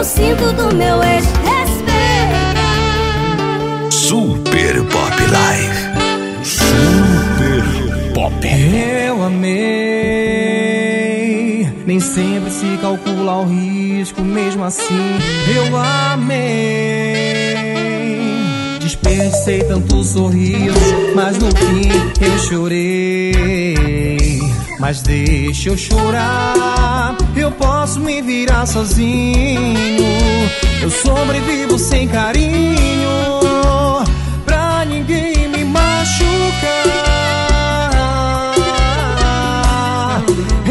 eu sinto do meu ex. Respeita. Super Pop Live. Super Pop. Eu amei. Nem sempre se calcula o risco, mesmo assim eu amei. Desperdicei tanto sorriso, mas no fim eu chorei. Mas deixa eu chorar, eu posso me virar sozinho. Eu sobrevivo sem carinho, pra ninguém me machucar.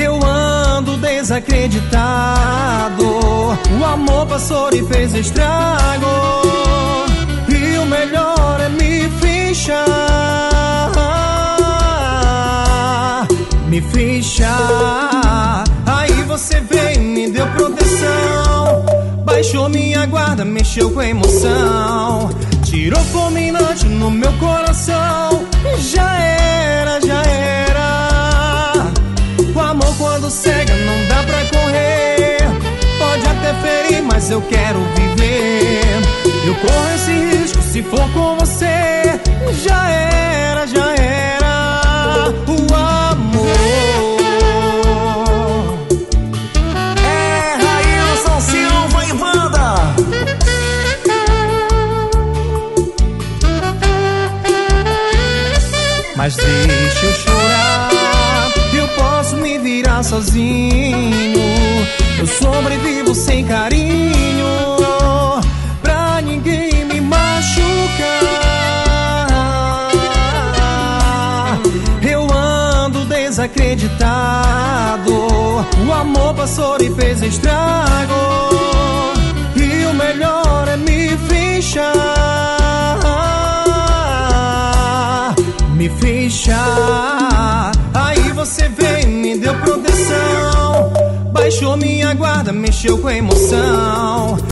Eu ando desacreditado, o amor passou e fez estrago. E o melhor é me fechar, me fechar. Baixou minha guarda, mexeu com a emoção, tirou fulminante no meu coração. Já era, já era. O amor quando cega não dá pra correr. Pode até ferir, mas eu quero viver. Eu corro esse risco se for com você. Mas deixa eu chorar, eu posso me virar sozinho. Eu sobrevivo sem carinho, pra ninguém me machucar. Eu ando desacreditado, o amor passou e fez estrago. Me fechar. Aí você veio, me deu proteção, baixou minha guarda, mexeu com a emoção.